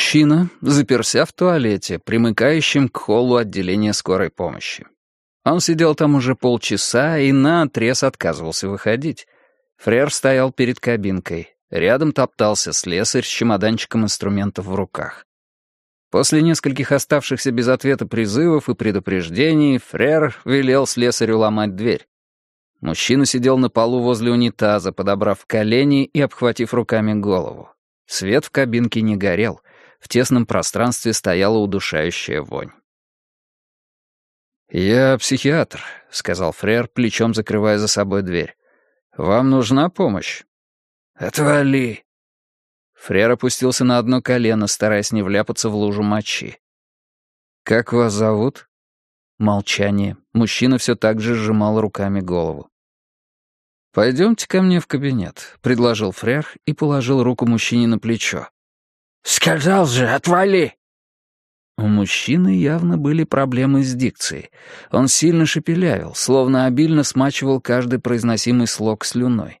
Мужчина, заперся в туалете, примыкающем к холлу отделения скорой помощи. Он сидел там уже полчаса и наотрез отказывался выходить. Фрер стоял перед кабинкой. Рядом топтался слесарь с чемоданчиком инструментов в руках. После нескольких оставшихся без ответа призывов и предупреждений Фрер велел слесарю ломать дверь. Мужчина сидел на полу возле унитаза, подобрав колени и обхватив руками голову. Свет в кабинке не горел. В тесном пространстве стояла удушающая вонь. «Я психиатр», — сказал Фрер, плечом закрывая за собой дверь. «Вам нужна помощь?» «Отвали!» Фрер опустился на одно колено, стараясь не вляпаться в лужу мочи. «Как вас зовут?» Молчание. Мужчина все так же сжимал руками голову. «Пойдемте ко мне в кабинет», — предложил Фрер и положил руку мужчине на плечо. «Сказал же, отвали!» У мужчины явно были проблемы с дикцией. Он сильно шепелявил, словно обильно смачивал каждый произносимый слог слюной.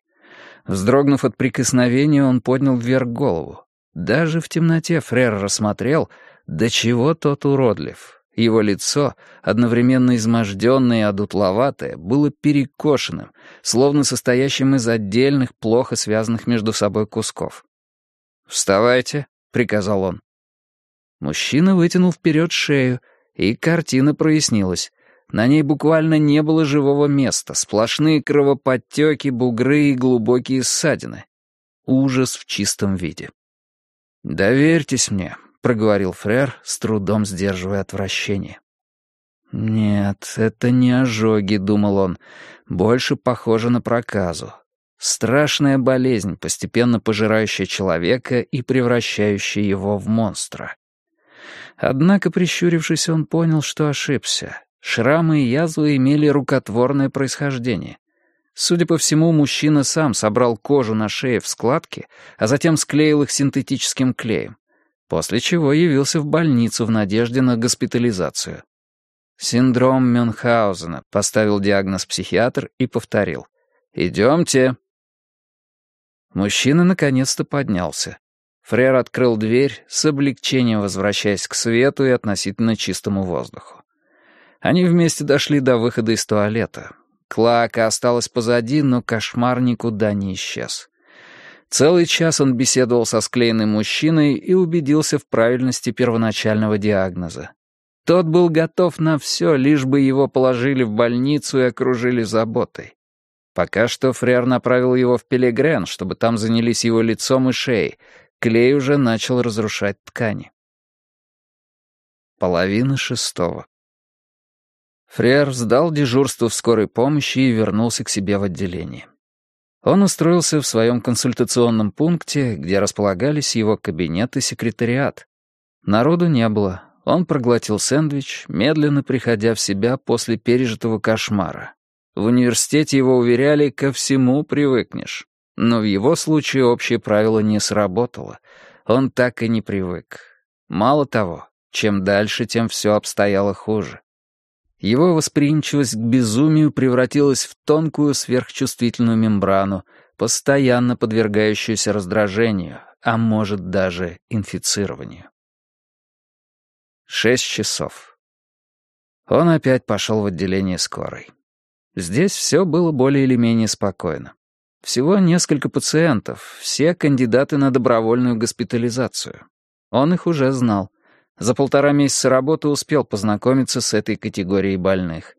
Вздрогнув от прикосновения, он поднял вверх голову. Даже в темноте Фрер рассмотрел, до чего тот уродлив. Его лицо, одновременно изможденное и одутловатое, было перекошенным, словно состоящим из отдельных, плохо связанных между собой кусков. «Вставайте», — приказал он. Мужчина вытянул вперед шею, и картина прояснилась. На ней буквально не было живого места, сплошные кровоподтеки, бугры и глубокие ссадины. Ужас в чистом виде. «Доверьтесь мне», — проговорил Фрер, с трудом сдерживая отвращение. «Нет, это не ожоги», — думал он, — «больше похоже на проказу. Страшная болезнь, постепенно пожирающая человека и превращающая его в монстра». Однако, прищурившись, он понял, что ошибся. Шрамы и язвы имели рукотворное происхождение. Судя по всему, мужчина сам собрал кожу на шее в складки, а затем склеил их синтетическим клеем после чего явился в больницу в надежде на госпитализацию. «Синдром Мюнхгаузена», — поставил диагноз психиатр и повторил. «Идемте». Мужчина наконец-то поднялся. Фрер открыл дверь, с облегчением возвращаясь к свету и относительно чистому воздуху. Они вместе дошли до выхода из туалета. Клака осталась позади, но кошмар никуда не исчез. Целый час он беседовал со склеенным мужчиной и убедился в правильности первоначального диагноза. Тот был готов на все, лишь бы его положили в больницу и окружили заботой. Пока что Фрер направил его в Пелегрен, чтобы там занялись его лицом и шеей. Клей уже начал разрушать ткани. Половина шестого. Фрер сдал дежурство в скорой помощи и вернулся к себе в отделение. Он устроился в своем консультационном пункте, где располагались его кабинет и секретариат. Народу не было. Он проглотил сэндвич, медленно приходя в себя после пережитого кошмара. В университете его уверяли, ко всему привыкнешь. Но в его случае общее правило не сработало. Он так и не привык. Мало того, чем дальше, тем все обстояло хуже. Его восприимчивость к безумию превратилась в тонкую сверхчувствительную мембрану, постоянно подвергающуюся раздражению, а может даже инфицированию. Шесть часов. Он опять пошел в отделение скорой. Здесь все было более или менее спокойно. Всего несколько пациентов, все кандидаты на добровольную госпитализацию. Он их уже знал. За полтора месяца работы успел познакомиться с этой категорией больных.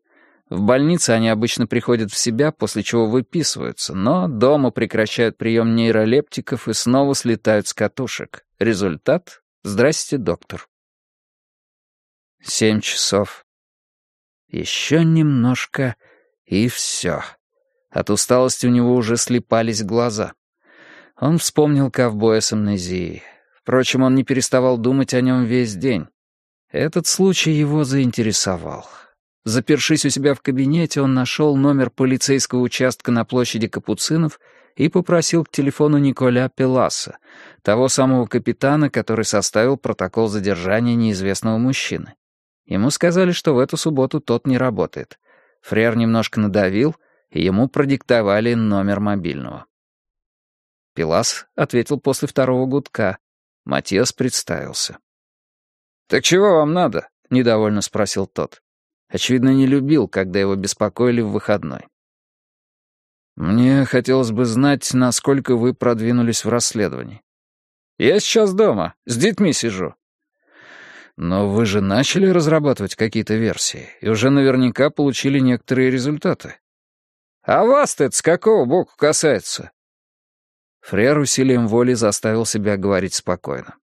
В больнице они обычно приходят в себя, после чего выписываются, но дома прекращают прием нейролептиков и снова слетают с катушек. Результат — здрасте, доктор. Семь часов. Еще немножко, и все. От усталости у него уже слепались глаза. Он вспомнил ковбоя с амнезией. Впрочем, он не переставал думать о нем весь день. Этот случай его заинтересовал. Запершись у себя в кабинете, он нашел номер полицейского участка на площади Капуцинов и попросил к телефону Николя Пеласа, того самого капитана, который составил протокол задержания неизвестного мужчины. Ему сказали, что в эту субботу тот не работает. Фрер немножко надавил, и ему продиктовали номер мобильного. Пелас ответил после второго гудка, Матиас представился. «Так чего вам надо?» — недовольно спросил тот. Очевидно, не любил, когда его беспокоили в выходной. «Мне хотелось бы знать, насколько вы продвинулись в расследовании». «Я сейчас дома, с детьми сижу». «Но вы же начали разрабатывать какие-то версии и уже наверняка получили некоторые результаты». «А вас-то это с какого боку касается?» Фрер усилием воли заставил себя говорить спокойно.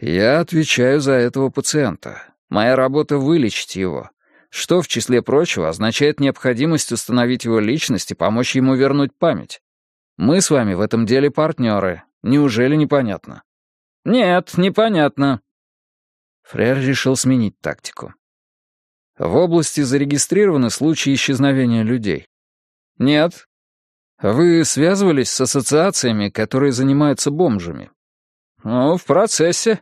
«Я отвечаю за этого пациента. Моя работа — вылечить его, что, в числе прочего, означает необходимость установить его личность и помочь ему вернуть память. Мы с вами в этом деле партнеры. Неужели непонятно?» «Нет, непонятно». Фрер решил сменить тактику. «В области зарегистрированы случаи исчезновения людей?» «Нет». «Вы связывались с ассоциациями, которые занимаются бомжами?» «Ну, в процессе.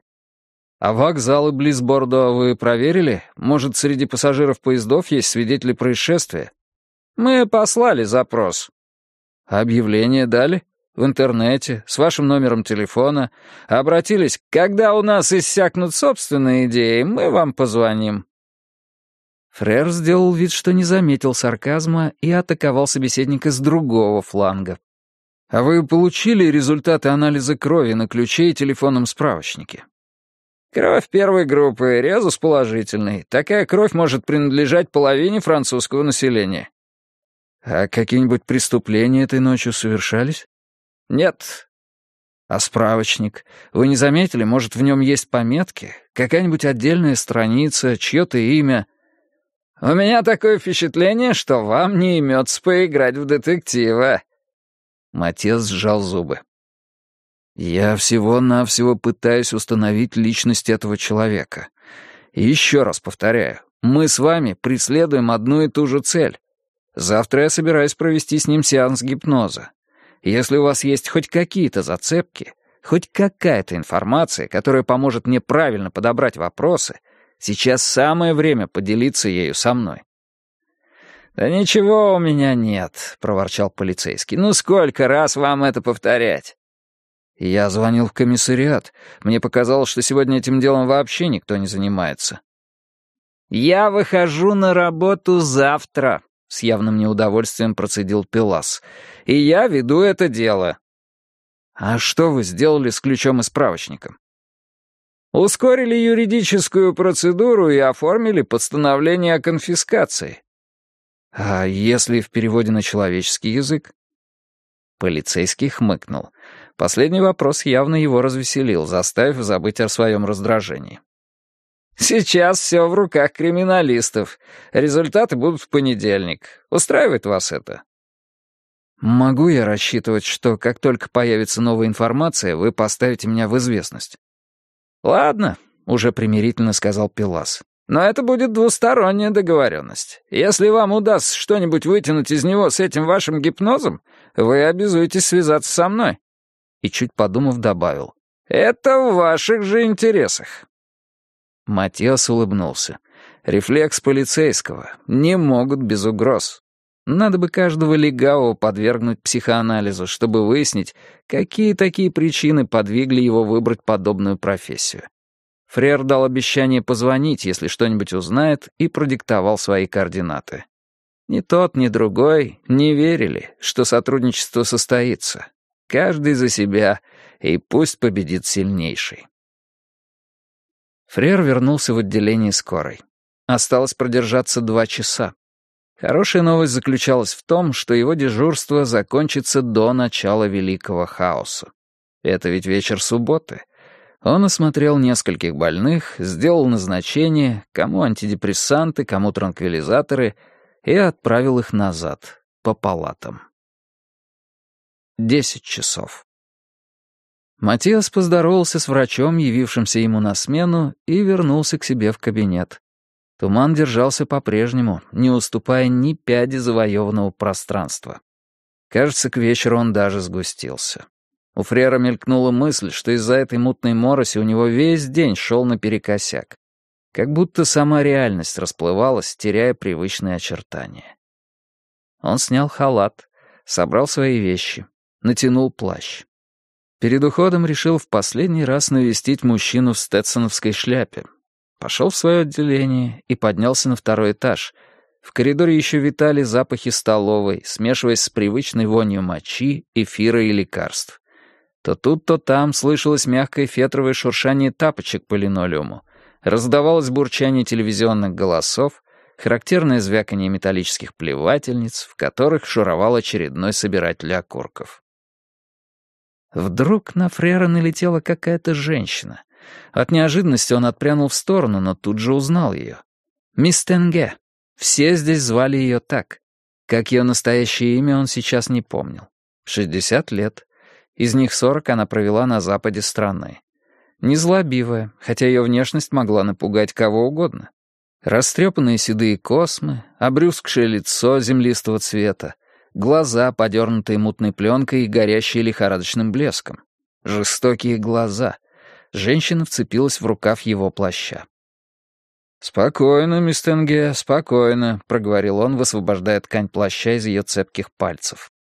А вокзалы близ Бордо вы проверили? Может, среди пассажиров поездов есть свидетели происшествия? Мы послали запрос. Объявление дали? В интернете, с вашим номером телефона. Обратились, когда у нас иссякнут собственные идеи, мы вам позвоним. Фрер сделал вид, что не заметил сарказма и атаковал собеседника с другого фланга. «А вы получили результаты анализа крови на ключе и телефонном справочнике?» Кровь первой группы, резус положительный. Такая кровь может принадлежать половине французского населения. А какие-нибудь преступления этой ночью совершались? Нет. А справочник? Вы не заметили, может, в нем есть пометки? Какая-нибудь отдельная страница, чье-то имя? У меня такое впечатление, что вам не имется поиграть в детектива. Матес сжал зубы. Я всего-навсего пытаюсь установить личность этого человека. И еще раз повторяю, мы с вами преследуем одну и ту же цель. Завтра я собираюсь провести с ним сеанс гипноза. Если у вас есть хоть какие-то зацепки, хоть какая-то информация, которая поможет мне правильно подобрать вопросы, сейчас самое время поделиться ею со мной. «Да ничего у меня нет», — проворчал полицейский. «Ну сколько раз вам это повторять?» Я звонил в комиссариат. Мне показалось, что сегодня этим делом вообще никто не занимается. «Я выхожу на работу завтра», — с явным неудовольствием процедил Пелас. «И я веду это дело». «А что вы сделали с ключом и справочником?» «Ускорили юридическую процедуру и оформили постановление о конфискации». «А если в переводе на человеческий язык?» Полицейский хмыкнул. Последний вопрос явно его развеселил, заставив забыть о своем раздражении. «Сейчас все в руках криминалистов. Результаты будут в понедельник. Устраивает вас это?» «Могу я рассчитывать, что как только появится новая информация, вы поставите меня в известность?» «Ладно», — уже примирительно сказал Пилас. «Но это будет двусторонняя договоренность. Если вам удастся что-нибудь вытянуть из него с этим вашим гипнозом, вы обязуетесь связаться со мной» и, чуть подумав, добавил. «Это в ваших же интересах». Матиас улыбнулся. «Рефлекс полицейского. Не могут без угроз. Надо бы каждого легавого подвергнуть психоанализу, чтобы выяснить, какие такие причины подвигли его выбрать подобную профессию. Фрер дал обещание позвонить, если что-нибудь узнает, и продиктовал свои координаты. Ни тот, ни другой не верили, что сотрудничество состоится. Каждый за себя, и пусть победит сильнейший. Фрер вернулся в отделение скорой. Осталось продержаться два часа. Хорошая новость заключалась в том, что его дежурство закончится до начала Великого Хаоса. Это ведь вечер субботы. Он осмотрел нескольких больных, сделал назначение, кому антидепрессанты, кому транквилизаторы, и отправил их назад, по палатам. Десять часов. Матиас поздоровался с врачом, явившимся ему на смену, и вернулся к себе в кабинет. Туман держался по-прежнему, не уступая ни пяди завоеванного пространства. Кажется, к вечеру он даже сгустился. У Фрера мелькнула мысль, что из-за этой мутной мороси у него весь день шел наперекосяк. Как будто сама реальность расплывалась, теряя привычные очертания. Он снял халат, собрал свои вещи, натянул плащ. Перед уходом решил в последний раз навестить мужчину в стетсоновской шляпе. Пошел в свое отделение и поднялся на второй этаж. В коридоре еще витали запахи столовой, смешиваясь с привычной вонью мочи, эфира и лекарств. То тут, то там слышалось мягкое фетровое шуршание тапочек по линолеуму, раздавалось бурчание телевизионных голосов, характерное звяканье металлических плевательниц, в которых шуровал очередной собиратель окурков. Вдруг на Фрера налетела какая-то женщина. От неожиданности он отпрянул в сторону, но тут же узнал ее. Мисс Тенге. Все здесь звали ее так. Как ее настоящее имя он сейчас не помнил. Шестьдесят лет. Из них сорок она провела на западе страны. Незлобивая, хотя ее внешность могла напугать кого угодно. Растрепанные седые космы, обрюзгшее лицо землистого цвета, Глаза, подернутые мутной пленкой и горящие лихорадочным блеском. Жестокие глаза. Женщина вцепилась в рукав его плаща. «Спокойно, мисс Тенге, спокойно», — проговорил он, высвобождая ткань плаща из ее цепких пальцев.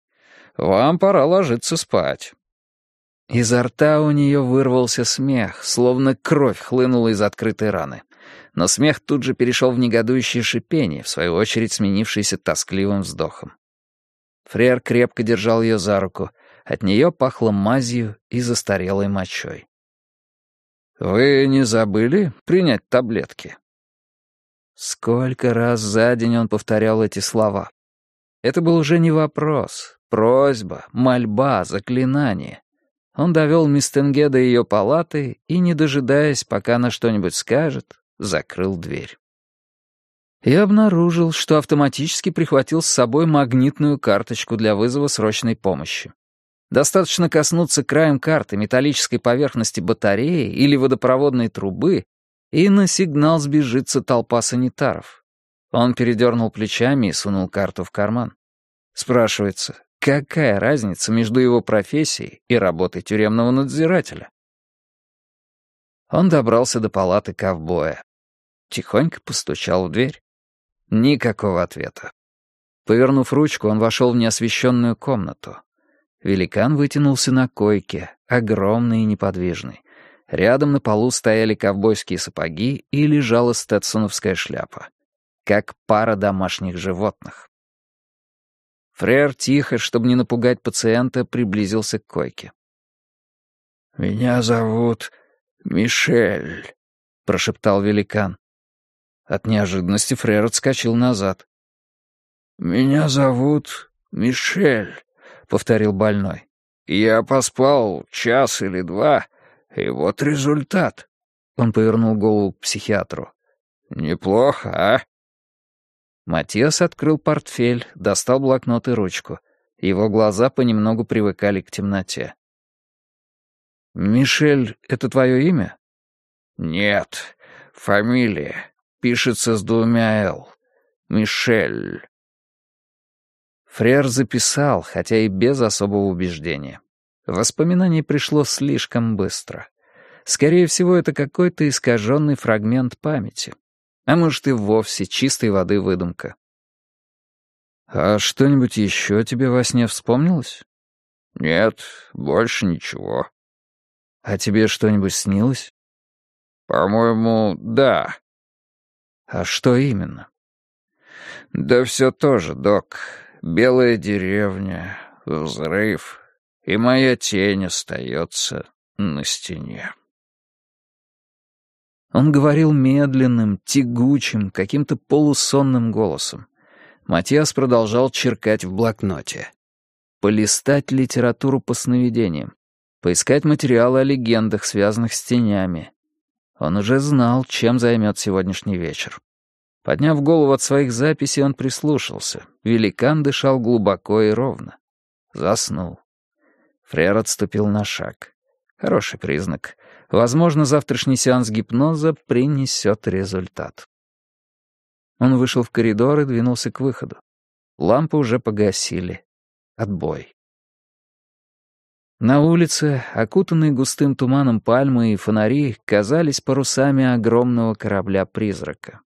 «Вам пора ложиться спать». Изо рта у нее вырвался смех, словно кровь хлынула из открытой раны. Но смех тут же перешел в негодующее шипение, в свою очередь сменившееся тоскливым вздохом. Фрер крепко держал ее за руку. От нее пахло мазью и застарелой мочой. «Вы не забыли принять таблетки?» Сколько раз за день он повторял эти слова. Это был уже не вопрос, просьба, мольба, заклинание. Он довел мисс Тенге до ее палаты и, не дожидаясь, пока она что-нибудь скажет, закрыл дверь и обнаружил, что автоматически прихватил с собой магнитную карточку для вызова срочной помощи. Достаточно коснуться краем карты металлической поверхности батареи или водопроводной трубы, и на сигнал сбежится толпа санитаров. Он передернул плечами и сунул карту в карман. Спрашивается, какая разница между его профессией и работой тюремного надзирателя? Он добрался до палаты ковбоя. Тихонько постучал в дверь. Никакого ответа. Повернув ручку, он вошел в неосвещенную комнату. Великан вытянулся на койке, огромный и неподвижный. Рядом на полу стояли ковбойские сапоги и лежала стетсоновская шляпа. Как пара домашних животных. Фрер тихо, чтобы не напугать пациента, приблизился к койке. «Меня зовут Мишель», — прошептал великан. От неожиданности Фрер отскочил назад. «Меня зовут Мишель», — повторил больной. «Я поспал час или два, и вот результат». Он повернул голову к психиатру. «Неплохо, а?» Матиас открыл портфель, достал блокнот и ручку. Его глаза понемногу привыкали к темноте. «Мишель — это твое имя?» «Нет, фамилия пишется с двумя «л». Мишель. Фрер записал, хотя и без особого убеждения. Воспоминание пришло слишком быстро. Скорее всего, это какой-то искаженный фрагмент памяти. А может, и вовсе чистой воды выдумка. «А что-нибудь еще тебе во сне вспомнилось?» «Нет, больше ничего». «А тебе что-нибудь снилось?» «По-моему, да. А что именно? Да все тоже, док. Белая деревня, взрыв, и моя тень остается на стене. Он говорил медленным, тягучим, каким-то полусонным голосом. Матиас продолжал черкать в блокноте. Полистать литературу по сновидениям, поискать материалы о легендах, связанных с тенями, он уже знал, чем займет сегодняшний вечер. Подняв голову от своих записей, он прислушался. Великан дышал глубоко и ровно. Заснул. Фрер отступил на шаг. Хороший признак. Возможно, завтрашний сеанс гипноза принесет результат. Он вышел в коридор и двинулся к выходу. Лампы уже погасили. Отбой. На улице, окутанные густым туманом пальмы и фонари, казались парусами огромного корабля-призрака.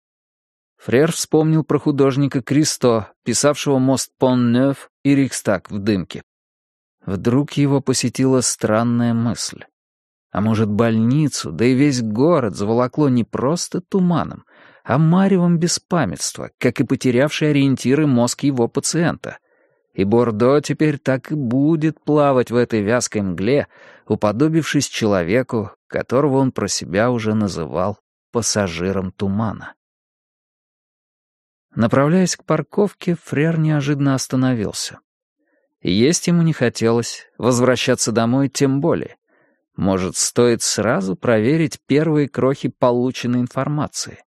Фрер вспомнил про художника Кристо, писавшего мост Пон-Нёв и Рикстаг в дымке. Вдруг его посетила странная мысль. А может, больницу, да и весь город заволокло не просто туманом, а маревом беспамятства, как и потерявший ориентиры мозг его пациента. И Бордо теперь так и будет плавать в этой вязкой мгле, уподобившись человеку, которого он про себя уже называл пассажиром тумана. Направляясь к парковке, Фрер неожиданно остановился. Есть ему не хотелось, возвращаться домой тем более. Может, стоит сразу проверить первые крохи полученной информации.